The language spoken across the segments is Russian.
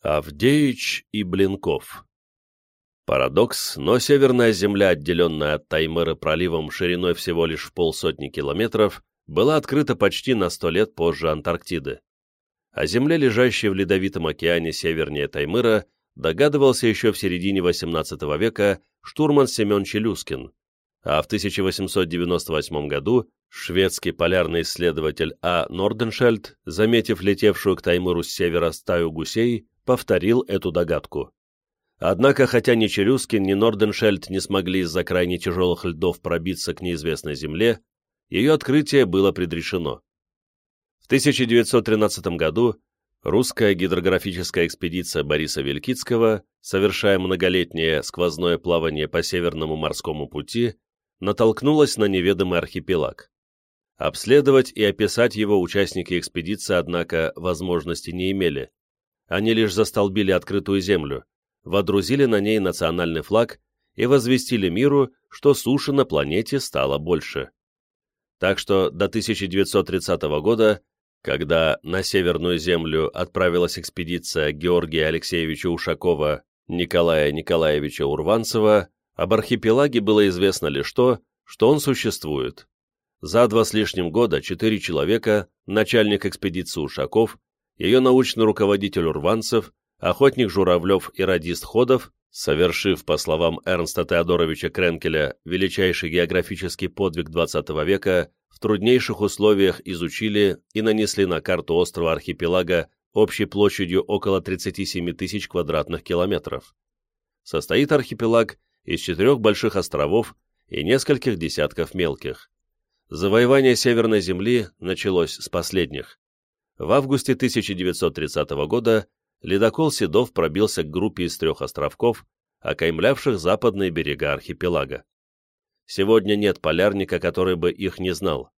Авдеич и Блинков Парадокс, но северная земля, отделенная от Таймыра проливом шириной всего лишь в полсотни километров, была открыта почти на сто лет позже Антарктиды. О земле, лежащей в Ледовитом океане севернее Таймыра, догадывался еще в середине XVIII века штурман Семен Челюскин, а в 1898 году шведский полярный исследователь А. Норденшельд, заметив летевшую к Таймыру с севера стаю гусей, повторил эту догадку. Однако, хотя ни Челюскин, ни Норденшельд не смогли из-за крайне тяжелых льдов пробиться к неизвестной земле, ее открытие было предрешено. В 1913 году русская гидрографическая экспедиция Бориса Велькицкого, совершая многолетнее сквозное плавание по Северному морскому пути, натолкнулась на неведомый архипелаг. Обследовать и описать его участники экспедиции, однако, возможности не имели они лишь застолбили открытую землю, водрузили на ней национальный флаг и возвестили миру, что суши на планете стало больше. Так что до 1930 года, когда на Северную Землю отправилась экспедиция Георгия Алексеевича Ушакова, Николая Николаевича Урванцева, об архипелаге было известно лишь то, что он существует. За два с лишним года четыре человека, начальник экспедиции Ушаков, ее научный руководитель Урванцев, охотник Журавлев и радист Ходов, совершив, по словам Эрнста Теодоровича Кренкеля, величайший географический подвиг XX века, в труднейших условиях изучили и нанесли на карту острова архипелага общей площадью около 37 тысяч квадратных километров. Состоит архипелаг из четырех больших островов и нескольких десятков мелких. Завоевание Северной Земли началось с последних. В августе 1930 года ледокол Седов пробился к группе из трех островков, окаймлявших западные берега архипелага. Сегодня нет полярника, который бы их не знал.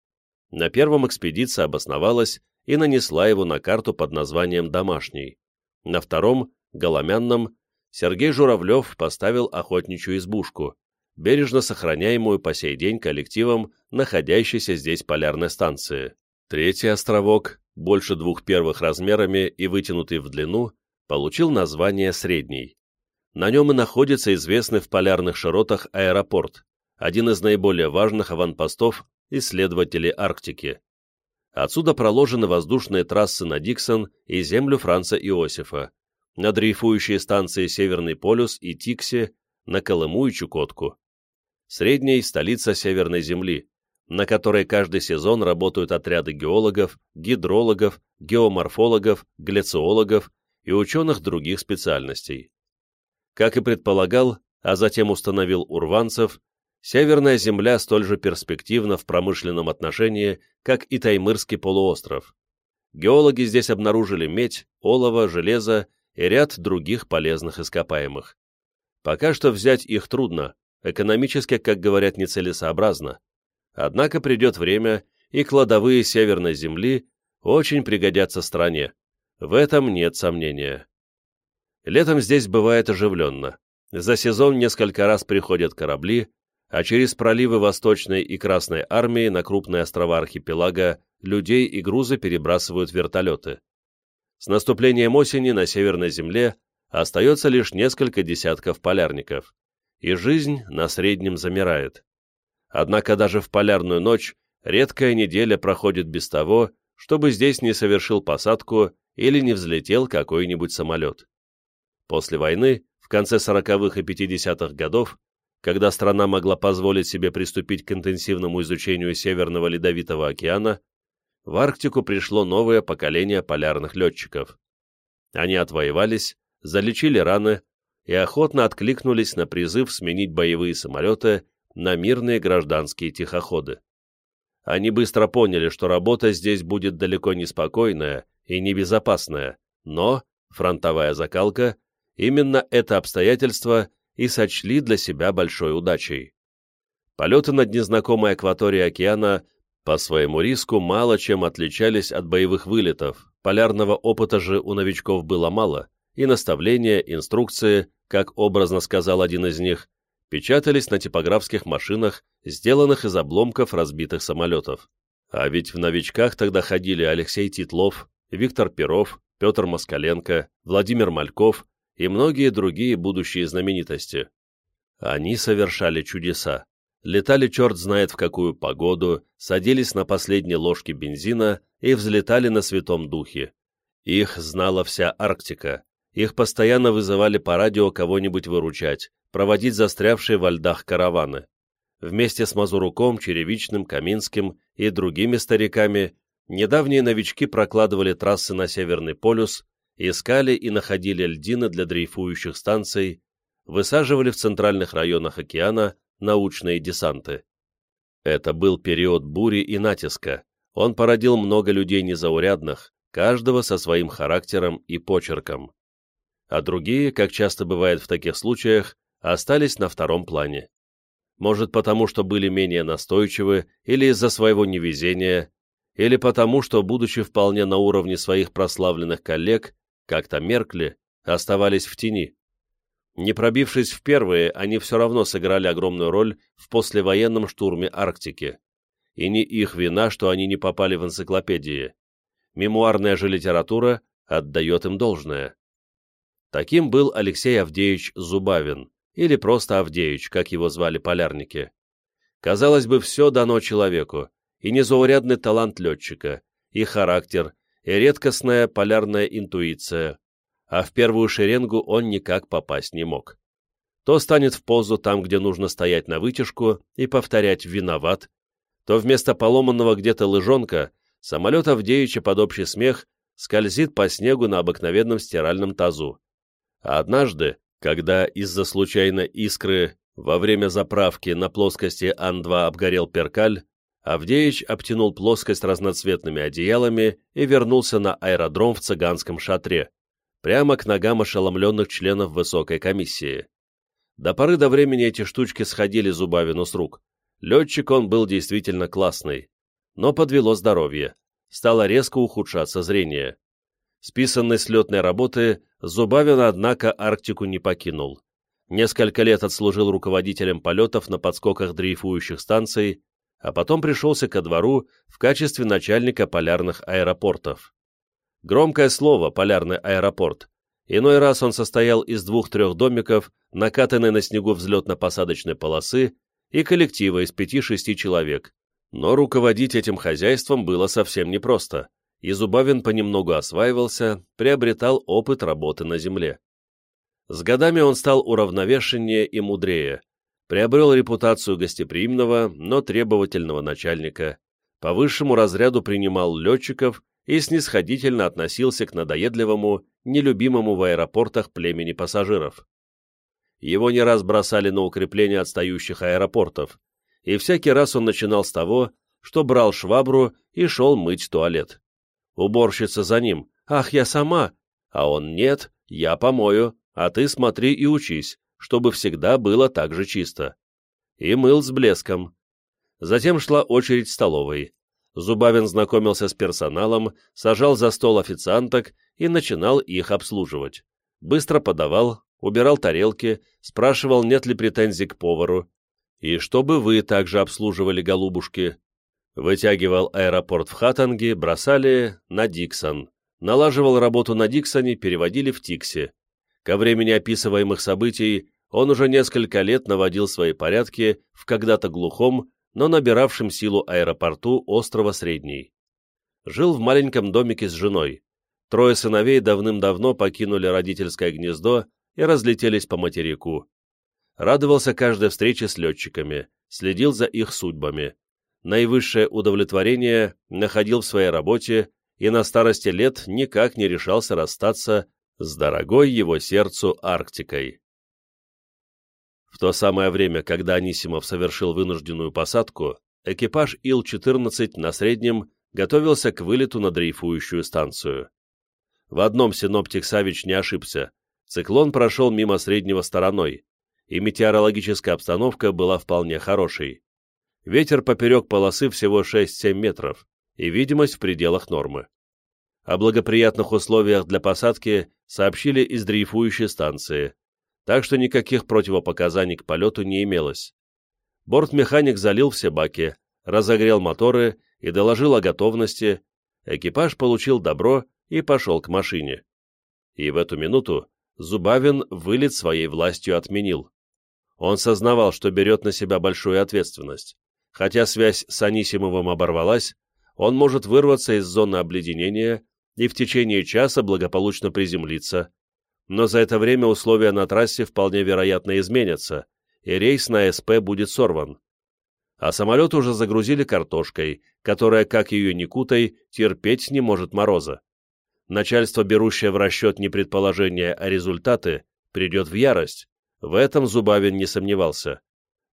На первом экспедиция обосновалась и нанесла его на карту под названием «Домашний». На втором, Голомянном, Сергей Журавлев поставил охотничью избушку, бережно сохраняемую по сей день коллективом находящейся здесь полярной станции. Третий островок, больше двух первых размерами и вытянутый в длину, получил название «Средний». На нем и находится известный в полярных широтах аэропорт, один из наиболее важных аванпостов исследователей Арктики. Отсюда проложены воздушные трассы на Диксон и землю Франца Иосифа, на дрейфующие станции Северный полюс и Тикси, на Колыму и Чукотку. Средний – столица Северной Земли, на которой каждый сезон работают отряды геологов, гидрологов, геоморфологов, глициологов и ученых других специальностей. Как и предполагал, а затем установил Урванцев, Северная Земля столь же перспективна в промышленном отношении, как и Таймырский полуостров. Геологи здесь обнаружили медь, олово, железо и ряд других полезных ископаемых. Пока что взять их трудно, экономически, как говорят, нецелесообразно. Однако придет время, и кладовые Северной Земли очень пригодятся стране. В этом нет сомнения. Летом здесь бывает оживленно. За сезон несколько раз приходят корабли, а через проливы Восточной и Красной армии на крупные острова архипелага людей и грузы перебрасывают вертолеты. С наступлением осени на Северной Земле остается лишь несколько десятков полярников, и жизнь на среднем замирает. Однако даже в полярную ночь редкая неделя проходит без того, чтобы здесь не совершил посадку или не взлетел какой-нибудь самолет. После войны, в конце 40-х и 50-х годов, когда страна могла позволить себе приступить к интенсивному изучению Северного Ледовитого океана, в Арктику пришло новое поколение полярных летчиков. Они отвоевались, залечили раны и охотно откликнулись на призыв сменить боевые самолеты на мирные гражданские тихоходы. Они быстро поняли, что работа здесь будет далеко не спокойная и небезопасная, но, фронтовая закалка, именно это обстоятельство и сочли для себя большой удачей. Полеты над незнакомой акваторией океана по своему риску мало чем отличались от боевых вылетов, полярного опыта же у новичков было мало, и наставления, инструкции, как образно сказал один из них, печатались на типографских машинах, сделанных из обломков разбитых самолетов. А ведь в новичках тогда ходили Алексей Титлов, Виктор Перов, Петр Москаленко, Владимир Мальков и многие другие будущие знаменитости. Они совершали чудеса. Летали черт знает в какую погоду, садились на последние ложки бензина и взлетали на Святом Духе. Их знала вся Арктика. Их постоянно вызывали по радио кого-нибудь выручать, проводить застрявшие во льдах караваны. Вместе с Мазуруком, Черевичным, Каминским и другими стариками недавние новички прокладывали трассы на Северный полюс, искали и находили льдины для дрейфующих станций, высаживали в центральных районах океана научные десанты. Это был период бури и натиска. Он породил много людей незаурядных, каждого со своим характером и почерком. А другие, как часто бывает в таких случаях, остались на втором плане. Может потому, что были менее настойчивы, или из-за своего невезения, или потому, что, будучи вполне на уровне своих прославленных коллег, как-то меркли, оставались в тени. Не пробившись в первые, они все равно сыграли огромную роль в послевоенном штурме Арктики. И не их вина, что они не попали в энциклопедии. Мемуарная же литература отдает им должное. Таким был Алексей Авдеевич Зубавин, или просто Авдеевич, как его звали полярники. Казалось бы, все дано человеку, и незаурядный талант летчика, и характер, и редкостная полярная интуиция, а в первую шеренгу он никак попасть не мог. То станет в позу там, где нужно стоять на вытяжку и повторять «виноват», то вместо поломанного где-то лыжонка самолет Авдеича под общий смех скользит по снегу на обыкновенном стиральном тазу. А однажды, когда из-за случайной искры во время заправки на плоскости Ан-2 обгорел перкаль, Авдеич обтянул плоскость разноцветными одеялами и вернулся на аэродром в цыганском шатре, прямо к ногам ошеломленных членов высокой комиссии. До поры до времени эти штучки сходили Зубавину с рук. Летчик он был действительно классный. Но подвело здоровье. Стало резко ухудшаться зрение. Списанный с летной работы, Зубавин, однако, Арктику не покинул. Несколько лет отслужил руководителем полетов на подскоках дрейфующих станций, а потом пришелся ко двору в качестве начальника полярных аэропортов. Громкое слово «полярный аэропорт». Иной раз он состоял из двух-трех домиков, накатанной на снегу взлетно-посадочной полосы и коллектива из пяти-шести человек. Но руководить этим хозяйством было совсем непросто, и Зубавин понемногу осваивался, приобретал опыт работы на земле. С годами он стал уравновешеннее и мудрее, приобрел репутацию гостеприимного, но требовательного начальника, по высшему разряду принимал летчиков и снисходительно относился к надоедливому, нелюбимому в аэропортах племени пассажиров. Его не раз бросали на укрепление отстающих аэропортов, и всякий раз он начинал с того, что брал швабру и шел мыть туалет. Уборщица за ним «Ах, я сама!» А он «Нет, я помою, а ты смотри и учись, чтобы всегда было так же чисто». И мыл с блеском. Затем шла очередь столовой. Зубавин знакомился с персоналом, сажал за стол официанток и начинал их обслуживать. Быстро подавал, убирал тарелки, спрашивал, нет ли претензий к повару. И чтобы вы также обслуживали голубушки. Вытягивал аэропорт в Хатанге, бросали на Диксон. Налаживал работу на Диксоне, переводили в Тиксе. Ко времени описываемых событий он уже несколько лет наводил свои порядки в когда-то глухом, но набиравшим силу аэропорту острова Средний. Жил в маленьком домике с женой. Трое сыновей давным-давно покинули родительское гнездо и разлетелись по материку. Радовался каждой встрече с летчиками, следил за их судьбами. Наивысшее удовлетворение находил в своей работе и на старости лет никак не решался расстаться с дорогой его сердцу Арктикой. В то самое время, когда Анисимов совершил вынужденную посадку, экипаж Ил-14 на среднем готовился к вылету на дрейфующую станцию. В одном синоптик Савич не ошибся. Циклон прошел мимо среднего стороной, и метеорологическая обстановка была вполне хорошей. Ветер поперек полосы всего 6-7 метров, и видимость в пределах нормы. О благоприятных условиях для посадки сообщили из дрейфующей станции, так что никаких противопоказаний к полету не имелось. Бортмеханик залил все баки, разогрел моторы и доложил о готовности, экипаж получил добро и пошел к машине. И в эту минуту Зубавин вылет своей властью отменил. Он сознавал, что берет на себя большую ответственность. Хотя связь с Анисимовым оборвалась, он может вырваться из зоны обледенения и в течение часа благополучно приземлиться, но за это время условия на трассе вполне вероятно изменятся, и рейс на СП будет сорван. А самолет уже загрузили картошкой, которая, как ее ни кутай, терпеть не может мороза. Начальство, берущее в расчет не предположения, а результаты, придет в ярость. В этом Зубавин не сомневался.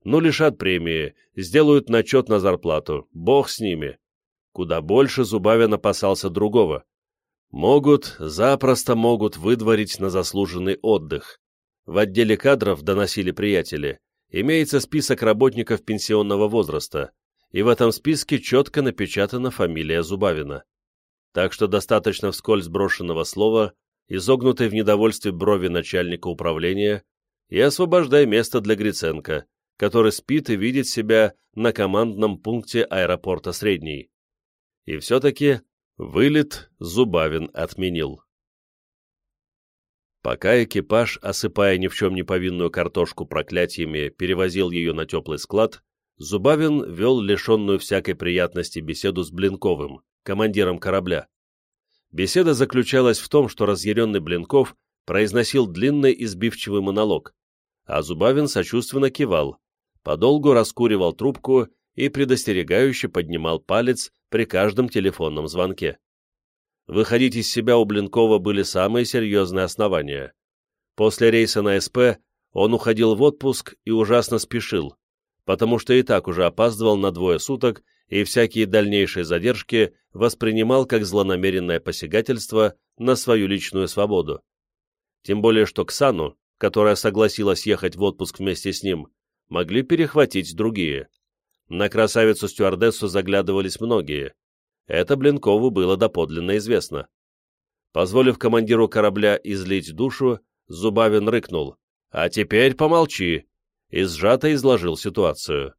Ну, лишат премии, сделают начет на зарплату, бог с ними. Куда больше Зубавин опасался другого. Могут, запросто могут выдворить на заслуженный отдых. В отделе кадров, доносили приятели, имеется список работников пенсионного возраста, и в этом списке четко напечатана фамилия Зубавина. Так что достаточно вскользь брошенного слова, изогнутой в недовольстве брови начальника управления, и освобождай место для Гриценко, который спит и видит себя на командном пункте аэропорта Средний. И все-таки Вылет Зубавин отменил. Пока экипаж, осыпая ни в чем не повинную картошку проклятиями, перевозил ее на теплый склад, Зубавин вел лишенную всякой приятности беседу с Блинковым, командиром корабля. Беседа заключалась в том, что разъяренный Блинков произносил длинный избивчивый монолог, а Зубавин сочувственно кивал, подолгу раскуривал трубку и предостерегающе поднимал палец при каждом телефонном звонке. Выходить из себя у Блинкова были самые серьезные основания. После рейса на СП он уходил в отпуск и ужасно спешил, потому что и так уже опаздывал на двое суток и всякие дальнейшие задержки воспринимал как злонамеренное посягательство на свою личную свободу. Тем более, что Ксану, которая согласилась ехать в отпуск вместе с ним, могли перехватить другие. На красавицу-стюардессу заглядывались многие. Это Блинкову было доподлинно известно. Позволив командиру корабля излить душу, Зубавин рыкнул. «А теперь помолчи!» и сжато изложил ситуацию.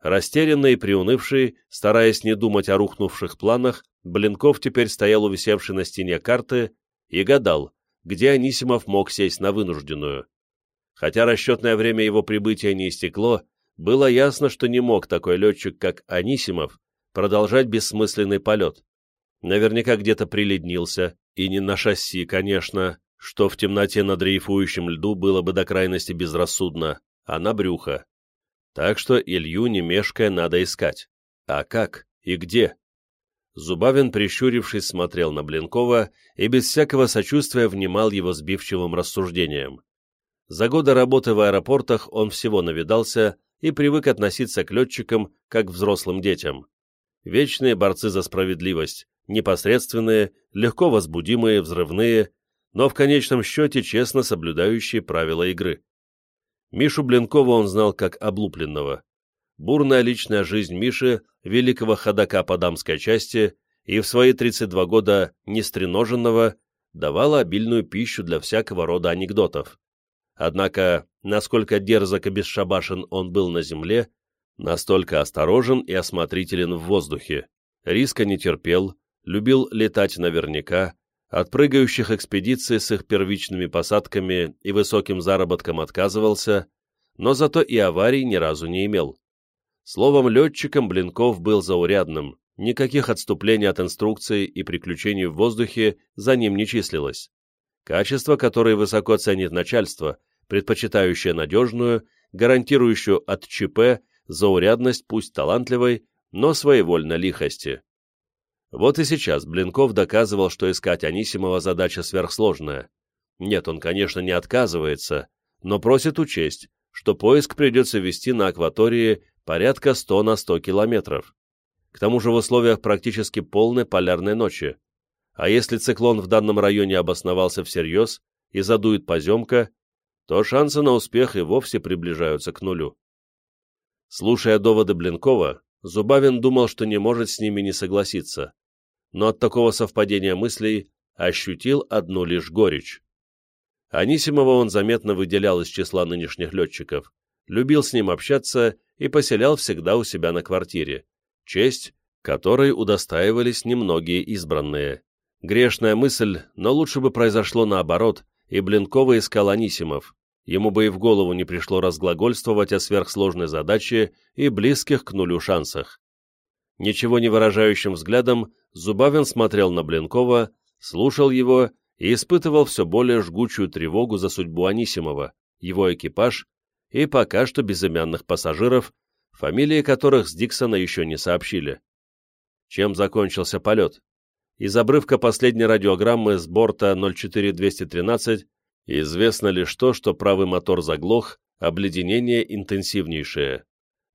Растерянный и приунывший, стараясь не думать о рухнувших планах, Блинков теперь стоял у висевшей на стене карты и гадал, где Анисимов мог сесть на вынужденную. Хотя расчетное время его прибытия не истекло, было ясно, что не мог такой летчик, как Анисимов, продолжать бессмысленный полет. Наверняка где-то приледнился, и не на шасси, конечно, что в темноте на дрейфующем льду было бы до крайности безрассудно, а на брюхо. Так что Илью, не мешкая, надо искать. А как и где? Зубавин, прищурившись, смотрел на Блинкова и без всякого сочувствия внимал его сбивчивым рассуждениям. За годы работы в аэропортах он всего навидался и привык относиться к летчикам как к взрослым детям. Вечные борцы за справедливость, непосредственные, легко возбудимые, взрывные, но в конечном счете честно соблюдающие правила игры. Мишу Блинкова он знал как облупленного. Бурная личная жизнь Миши, великого ходока по дамской части и в свои 32 года нестреноженного, давала обильную пищу для всякого рода анекдотов. Однако, насколько дерзок и бесшабашен он был на земле, настолько осторожен и осмотрителен в воздухе. Риска не терпел, любил летать наверняка, от прыгающих экспедиций с их первичными посадками и высоким заработком отказывался, но зато и аварий ни разу не имел. Словом, летчиком Блинков был заурядным, никаких отступлений от инструкций и приключений в воздухе за ним не числилось. Качество, которое высоко ценит начальство, предпочитающая надежную, гарантирующую от ЧП заурядность пусть талантливой, но своевольно лихости. Вот и сейчас Блинков доказывал, что искать Анисимова задача сверхсложная. Нет, он, конечно, не отказывается, но просит учесть, что поиск придется вести на акватории порядка 100 на 100 километров. К тому же в условиях практически полной полярной ночи. А если циклон в данном районе обосновался всерьез и задует поземка, то шансы на успех и вовсе приближаются к нулю. Слушая доводы Блинкова, Зубавин думал, что не может с ними не согласиться, но от такого совпадения мыслей ощутил одну лишь горечь. Анисимова он заметно выделял из числа нынешних летчиков, любил с ним общаться и поселял всегда у себя на квартире, честь, которой удостаивались немногие избранные. Грешная мысль, но лучше бы произошло наоборот, и Блинкова искал Анисимов. Ему бы и в голову не пришло разглагольствовать о сверхсложной задаче и близких к нулю шансах. Ничего не выражающим взглядом Зубавин смотрел на Блинкова, слушал его и испытывал все более жгучую тревогу за судьбу Анисимова, его экипаж и пока что безымянных пассажиров, фамилии которых с Диксона еще не сообщили. Чем закончился полет? Из обрывка последней радиограммы с борта 04213 известно лишь то, что правый мотор заглох, обледенение интенсивнейшее.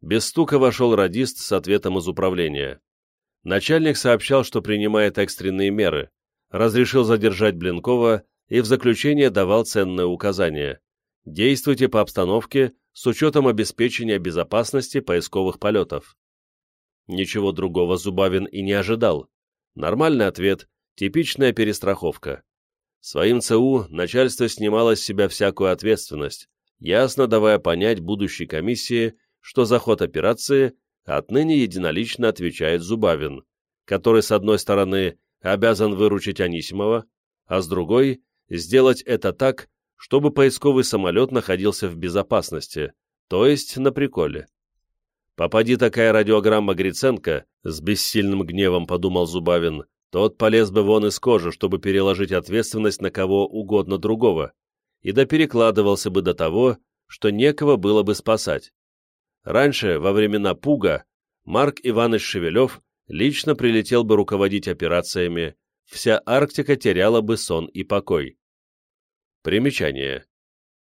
Без стука вошел радист с ответом из управления. Начальник сообщал, что принимает экстренные меры, разрешил задержать Блинкова и в заключение давал ценное указание. Действуйте по обстановке с учетом обеспечения безопасности поисковых полетов. Ничего другого Зубавин и не ожидал. Нормальный ответ, типичная перестраховка. Своим ЦУ начальство снимало с себя всякую ответственность, ясно давая понять будущей комиссии, что за ход операции отныне единолично отвечает Зубавин, который, с одной стороны, обязан выручить Анисимова, а с другой – сделать это так, чтобы поисковый самолет находился в безопасности, то есть на приколе. Попади такая радиограмма Гриценко, с бессильным гневом подумал Зубавин, тот полез бы вон из кожи, чтобы переложить ответственность на кого угодно другого, и да перекладывался бы до того, что некого было бы спасать. Раньше, во времена Пуга, Марк Иванович Шевелев лично прилетел бы руководить операциями, вся Арктика теряла бы сон и покой. Примечание.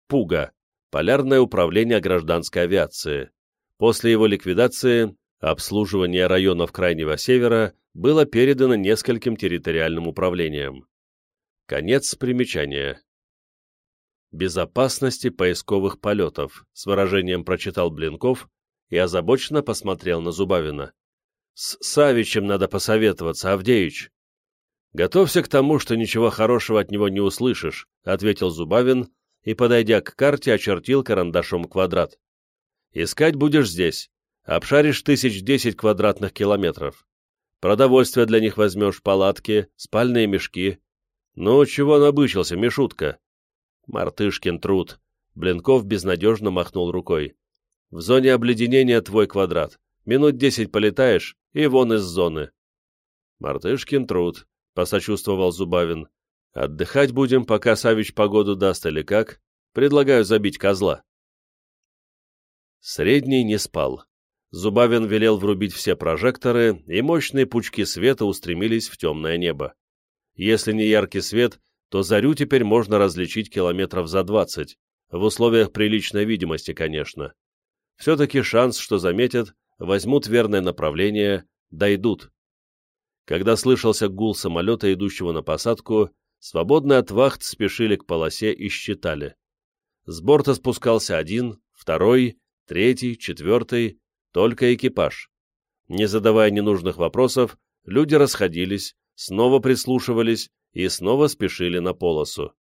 Пуга. Полярное управление гражданской авиации. После его ликвидации обслуживание районов Крайнего Севера было передано нескольким территориальным управлениям. Конец примечания. «Безопасности поисковых полетов», с выражением прочитал Блинков и озабоченно посмотрел на Зубавина. «С Савичем надо посоветоваться, Авдеич». «Готовься к тому, что ничего хорошего от него не услышишь», ответил Зубавин и, подойдя к карте, очертил карандашом квадрат. «Искать будешь здесь. Обшаришь тысяч десять квадратных километров. Продовольствие для них возьмешь, палатки, спальные мешки. Ну, чего набычился, Мишутка?» Мартышкин труд. Блинков безнадежно махнул рукой. В зоне обледенения твой квадрат. Минут десять полетаешь, и вон из зоны. Мартышкин труд, посочувствовал Зубавин. Отдыхать будем, пока Савич погоду даст или как? Предлагаю забить козла. Средний не спал. Зубавин велел врубить все прожекторы, и мощные пучки света устремились в темное небо. Если не яркий свет, то зарю теперь можно различить километров за двадцать, в условиях приличной видимости, конечно. Все-таки шанс, что заметят, возьмут верное направление, дойдут. Когда слышался гул самолета, идущего на посадку, свободные от вахт спешили к полосе и считали. С борта спускался один, второй, третий, четвертый, только экипаж. Не задавая ненужных вопросов, люди расходились, снова прислушивались и снова спешили на полосу.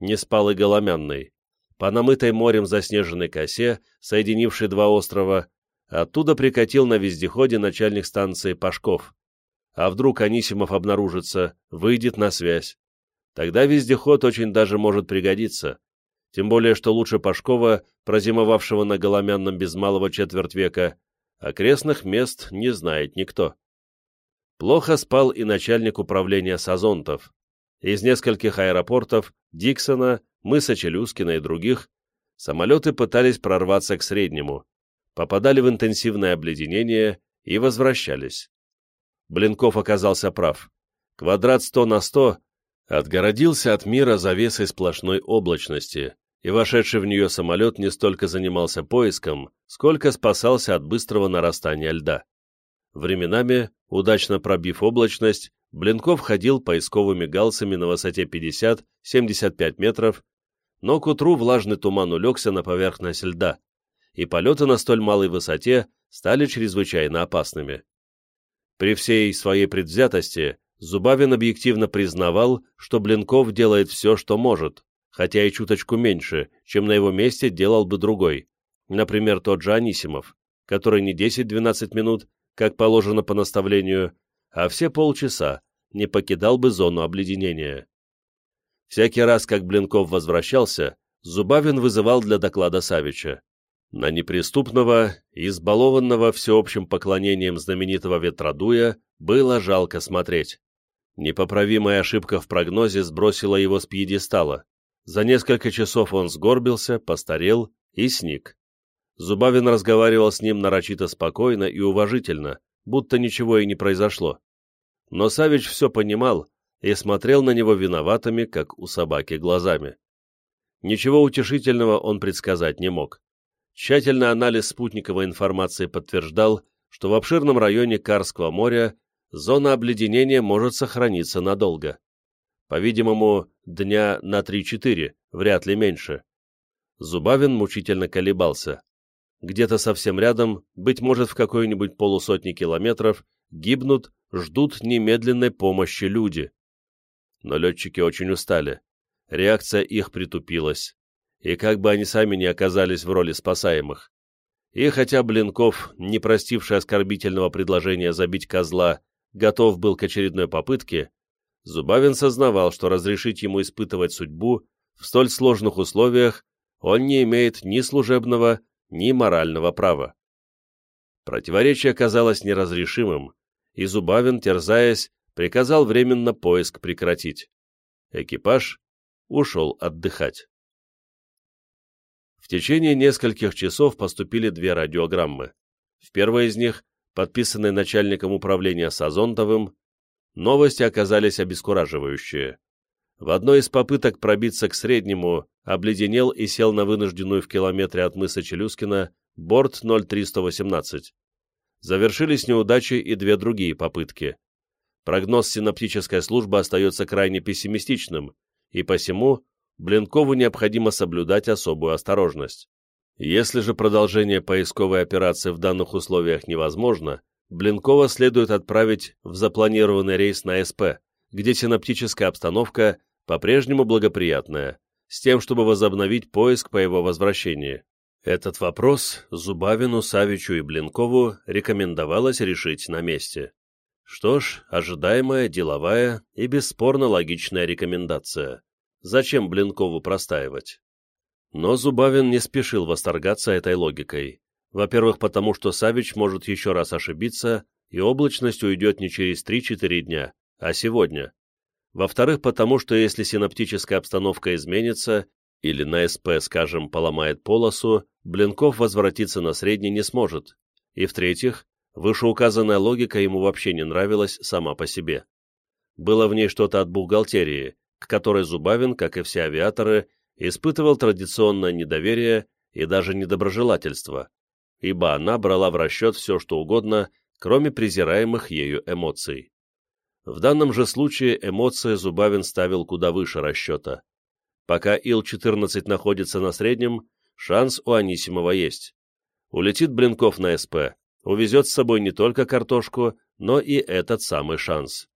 Не спал и Голомянный. По намытой морем заснеженной косе, соединившей два острова, оттуда прикатил на вездеходе начальник станции Пашков. А вдруг Анисимов обнаружится, выйдет на связь. Тогда вездеход очень даже может пригодиться. Тем более, что лучше Пашкова, прозимовавшего на Голомянном без малого четверть века, окрестных мест не знает никто. Плохо спал и начальник управления Сазонтов. Из нескольких аэропортов, Диксона, мыса Челюскина и других, самолеты пытались прорваться к среднему, попадали в интенсивное обледенение и возвращались. Блинков оказался прав. Квадрат 100 на 100 отгородился от мира завесой сплошной облачности, и вошедший в нее самолет не столько занимался поиском, сколько спасался от быстрого нарастания льда. Временами, удачно пробив облачность, Блинков ходил поисковыми галсами на высоте 50-75 метров, но к утру влажный туман улегся на поверхность льда, и полеты на столь малой высоте стали чрезвычайно опасными. При всей своей предвзятости Зубавин объективно признавал, что Блинков делает все, что может, хотя и чуточку меньше, чем на его месте делал бы другой, например, тот же Анисимов, который не 10-12 минут как положено по наставлению, а все полчаса, не покидал бы зону обледенения. Всякий раз, как Блинков возвращался, Зубавин вызывал для доклада Савича. На неприступного, избалованного всеобщим поклонением знаменитого ветродуя было жалко смотреть. Непоправимая ошибка в прогнозе сбросила его с пьедестала. За несколько часов он сгорбился, постарел и сник. Зубавин разговаривал с ним нарочито спокойно и уважительно, будто ничего и не произошло. Но Савич все понимал и смотрел на него виноватыми, как у собаки, глазами. Ничего утешительного он предсказать не мог. Тщательный анализ спутниковой информации подтверждал, что в обширном районе Карского моря зона обледенения может сохраниться надолго. По-видимому, дня на 3-4, вряд ли меньше. Зубавин мучительно колебался. Где-то совсем рядом, быть может в какой-нибудь полусотни километров, гибнут, ждут немедленной помощи люди. Но летчики очень устали. Реакция их притупилась. И как бы они сами не оказались в роли спасаемых. И хотя Блинков, не простивший оскорбительного предложения забить козла, готов был к очередной попытке, Зубавин сознавал, что разрешить ему испытывать судьбу в столь сложных условиях он не имеет ни служебного, ни морального права. Противоречие казалось неразрешимым, и Зубавин, терзаясь, приказал временно поиск прекратить. Экипаж ушел отдыхать. В течение нескольких часов поступили две радиограммы. В первой из них, подписанной начальником управления Сазонтовым, новости оказались обескураживающие. В одной из попыток пробиться к среднему обледенел и сел на вынужденную в километре от мыса Челюскина борт 0318. Завершились неудачей и две другие попытки. Прогноз синоптической службы остается крайне пессимистичным, и посему Блинкову необходимо соблюдать особую осторожность. Если же продолжение поисковой операции в данных условиях невозможно, Блинкова следует отправить в запланированный рейс на СП, где синоптическая обстановка по-прежнему благоприятная, с тем, чтобы возобновить поиск по его возвращении. Этот вопрос Зубавину, Савичу и Блинкову рекомендовалось решить на месте. Что ж, ожидаемая, деловая и бесспорно логичная рекомендация. Зачем Блинкову простаивать? Но Зубавин не спешил восторгаться этой логикой. Во-первых, потому что Савич может еще раз ошибиться, и облачность уйдет не через 3-4 дня, а сегодня. Во-вторых, потому что если синаптическая обстановка изменится, или на СП, скажем, поломает полосу, Блинков возвратиться на средний не сможет. И в-третьих, вышеуказанная логика ему вообще не нравилась сама по себе. Было в ней что-то от бухгалтерии, к которой Зубавин, как и все авиаторы, испытывал традиционное недоверие и даже недоброжелательство, ибо она брала в расчет все, что угодно, кроме презираемых ею эмоций. В данном же случае эмоции Зубавин ставил куда выше расчета. Пока Ил-14 находится на среднем, шанс у Анисимова есть. Улетит Блинков на СП, увезет с собой не только картошку, но и этот самый шанс.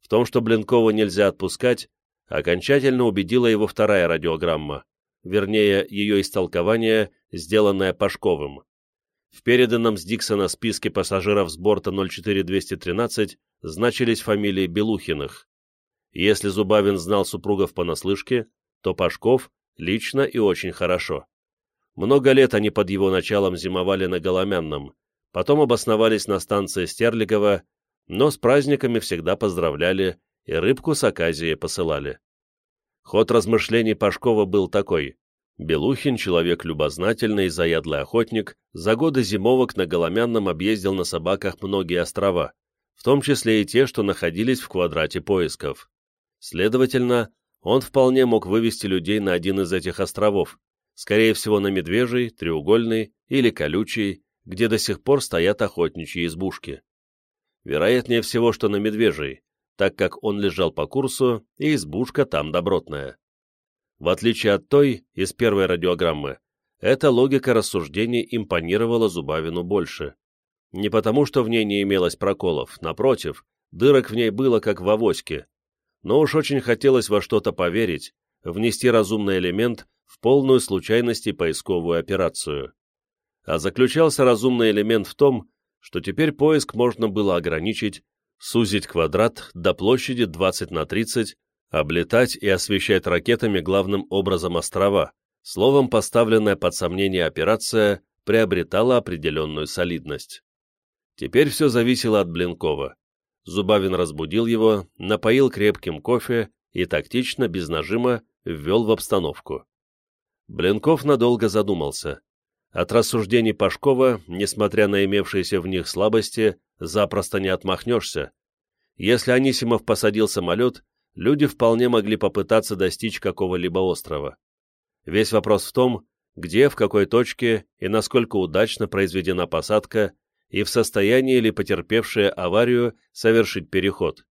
В том, что Блинкова нельзя отпускать, окончательно убедила его вторая радиограмма, вернее, ее истолкование, сделанное Пашковым. В переданном с Диксона списке пассажиров с борта 04213 значились фамилии Белухиных. Если Зубавин знал супругов понаслышке, то Пашков лично и очень хорошо. Много лет они под его началом зимовали на Голомянном, потом обосновались на станции Стерлигова, но с праздниками всегда поздравляли и рыбку с оказией посылали. Ход размышлений Пашкова был такой. Белухин, человек любознательный и заядлый охотник, за годы зимовок на Голомянном объездил на собаках многие острова, в том числе и те, что находились в квадрате поисков. Следовательно, он вполне мог вывести людей на один из этих островов, скорее всего на Медвежий, Треугольный или Колючий, где до сих пор стоят охотничьи избушки. Вероятнее всего, что на Медвежий, так как он лежал по курсу, и избушка там добротная. В отличие от той из первой радиограммы, эта логика рассуждений импонировала Зубавину больше. Не потому, что в ней не имелось проколов, напротив, дырок в ней было как в авоське. Но уж очень хотелось во что-то поверить, внести разумный элемент в полную случайность и поисковую операцию. А заключался разумный элемент в том, что теперь поиск можно было ограничить сузить квадрат до площади 20 на 30, облетать и освещать ракетами главным образом острова, словом, поставленная под сомнение операция приобретала определенную солидность. Теперь все зависело от Блинкова. Зубавин разбудил его, напоил крепким кофе и тактично, без нажима, ввел в обстановку. Блинков надолго задумался. От рассуждений Пашкова, несмотря на имевшиеся в них слабости, запросто не отмахнешься. Если Анисимов посадил самолет, люди вполне могли попытаться достичь какого-либо острова. Весь вопрос в том, где, в какой точке и насколько удачно произведена посадка и в состоянии ли потерпевшие аварию совершить переход.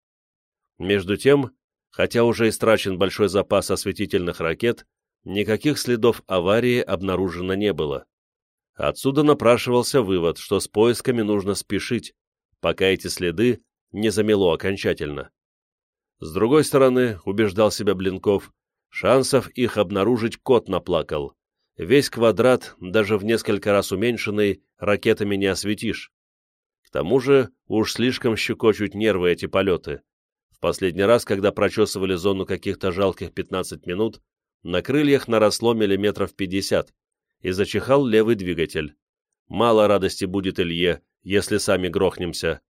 Между тем, хотя уже истрачен большой запас осветительных ракет, никаких следов аварии обнаружено не было. Отсюда напрашивался вывод, что с поисками нужно спешить, пока эти следы не замело окончательно. С другой стороны, убеждал себя Блинков, шансов их обнаружить кот наплакал. Весь квадрат, даже в несколько раз уменьшенный, ракетами не осветишь. К тому же уж слишком щекочут нервы эти полеты. В последний раз, когда прочесывали зону каких-то жалких 15 минут, на крыльях наросло миллиметров 50, и зачихал левый двигатель. Мало радости будет Илье, если сами грохнемся.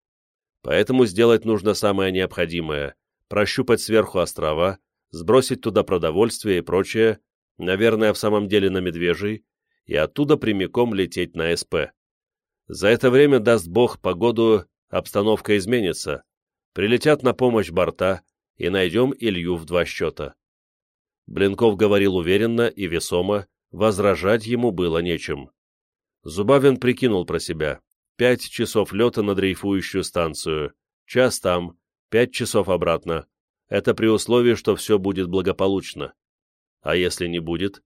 Поэтому сделать нужно самое необходимое – прощупать сверху острова, сбросить туда продовольствие и прочее, наверное, в самом деле на Медвежий, и оттуда прямиком лететь на СП. За это время, даст Бог, погоду, обстановка изменится. Прилетят на помощь борта, и найдем Илью в два счета. Блинков говорил уверенно и весомо, возражать ему было нечем. Зубавин прикинул про себя. Пять часов лета на дрейфующую станцию, час там, пять часов обратно. Это при условии, что все будет благополучно. А если не будет?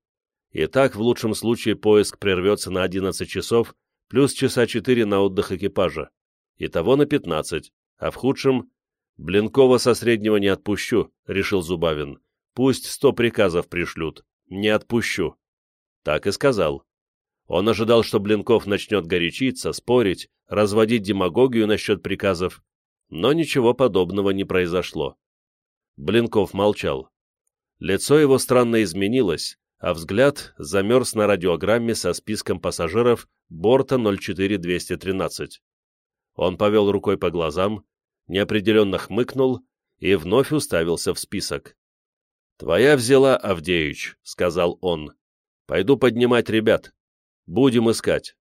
И так, в лучшем случае, поиск прервется на 11 часов, плюс часа 4 на отдых экипажа. Итого на 15, а в худшем... Блинкова со среднего не отпущу, решил Зубавин. Пусть сто приказов пришлют. Не отпущу. Так и сказал. Он ожидал, что Блинков начнет горячиться, спорить, разводить демагогию насчет приказов, но ничего подобного не произошло. Блинков молчал. Лицо его странно изменилось, а взгляд замерз на радиограмме со списком пассажиров борта 04213. Он повел рукой по глазам, неопределенно хмыкнул и вновь уставился в список. «Твоя взяла, Авдеич», — сказал он. «Пойду поднимать ребят. Будем искать».